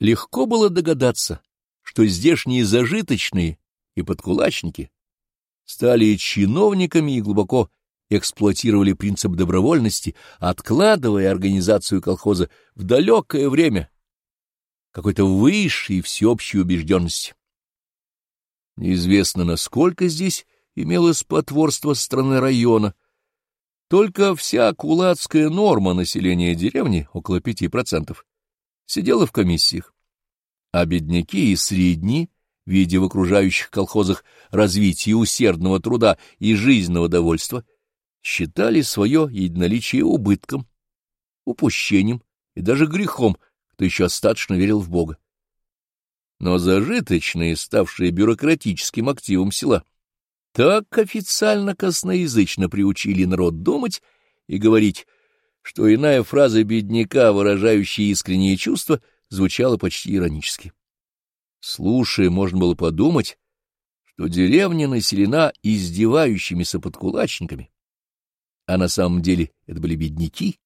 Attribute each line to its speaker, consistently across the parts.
Speaker 1: Легко было догадаться, что здешние зажиточные и подкулачники стали чиновниками и глубоко эксплуатировали принцип добровольности, откладывая организацию колхоза в далекое время какой-то высшей всеобщей убежденности. Неизвестно, насколько здесь имелось потворство со стороны района. Только вся кулацкая норма населения деревни, около пяти процентов, сидела в комиссиях, а бедняки и средние, видя в окружающих колхозах развитие усердного труда и жизненного довольства, считали свое единоличие убытком, упущением и даже грехом, кто еще остаточно верил в Бога. Но зажиточные, ставшие бюрократическим активом села, так официально косноязычно приучили народ думать и говорить, что иная фраза бедняка, выражающая искренние чувства, звучала почти иронически. Слушая, можно было подумать, что деревня населена издевающимися подкулачниками, а на самом деле это были бедняки,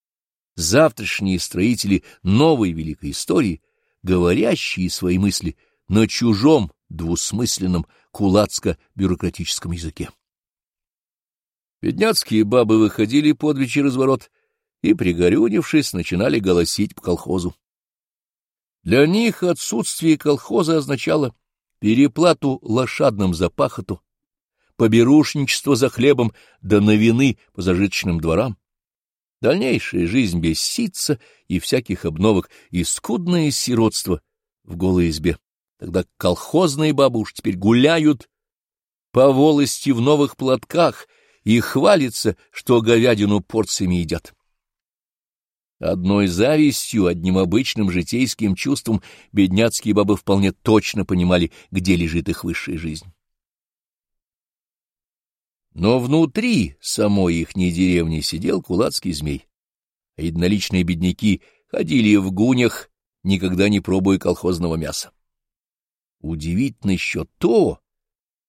Speaker 1: завтрашние строители новой великой истории, говорящие свои мысли на чужом двусмысленном кулацко-бюрократическом языке. Бедняцкие бабы выходили под вечер из ворот и, пригорюнившись, начинали голосить по колхозу. Для них отсутствие колхоза означало переплату лошадным за пахоту, поберушничество за хлебом да новины по зажиточным дворам, дальнейшая жизнь без ситца и всяких обновок и скудное сиротство в голой избе. Тогда колхозные уж теперь гуляют по волости в новых платках и хвалятся, что говядину порциями едят. Одной завистью, одним обычным житейским чувством бедняцкие бабы вполне точно понимали, где лежит их высшая жизнь. Но внутри самой ихней деревни сидел кулацкий змей, а единоличные бедняки ходили в гунях, никогда не пробуя колхозного мяса. Удивительно еще то,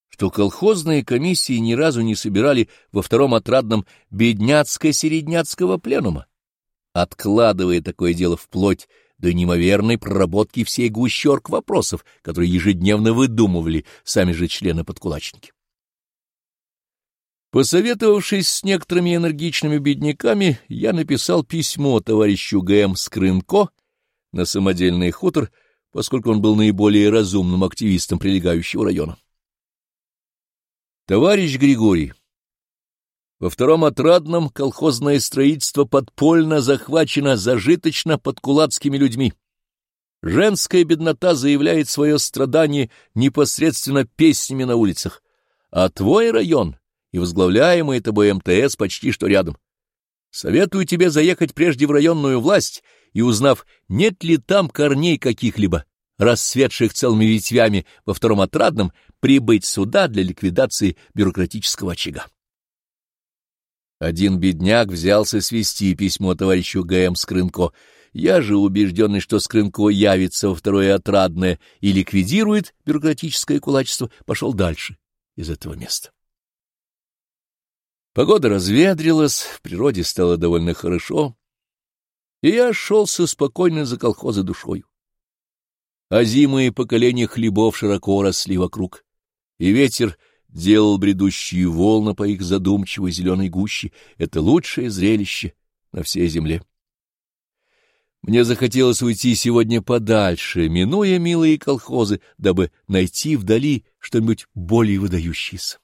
Speaker 1: что колхозные комиссии ни разу не собирали во втором отрадном бедняцко-середняцкого пленума, откладывая такое дело вплоть до неимоверной проработки всей гущерк вопросов, которые ежедневно выдумывали сами же члены-подкулачники. Посоветовавшись с некоторыми энергичными бедняками, я написал письмо товарищу Г.М. Скрынко на самодельный хутор, поскольку он был наиболее разумным активистом прилегающего района. Товарищ Григорий, во втором отрадном колхозное строительство подпольно захвачено зажиточно под кулацкими людьми. Женская беднота заявляет свое страдание непосредственно песнями на улицах, а твой район и возглавляемый тобой МТС почти что рядом. Советую тебе заехать прежде в районную власть и, узнав, нет ли там корней каких-либо, расцветших целыми ветвями во втором отрадном, прибыть сюда для ликвидации бюрократического очага. Один бедняк взялся свести письмо товарищу Г.М. Скрынко. Я же, убежденный, что Скрынко явится во второе отрадное и ликвидирует бюрократическое кулачество, пошел дальше из этого места. Погода разветрилась, в природе стало довольно хорошо, и я шел со спокойной за колхозы душою. Озимые поколения хлебов широко росли вокруг, и ветер делал бредущие волны по их задумчивой зеленой гуще. Это лучшее зрелище на всей земле. Мне захотелось уйти сегодня подальше, минуя милые колхозы, дабы найти вдали что-нибудь более выдающееся.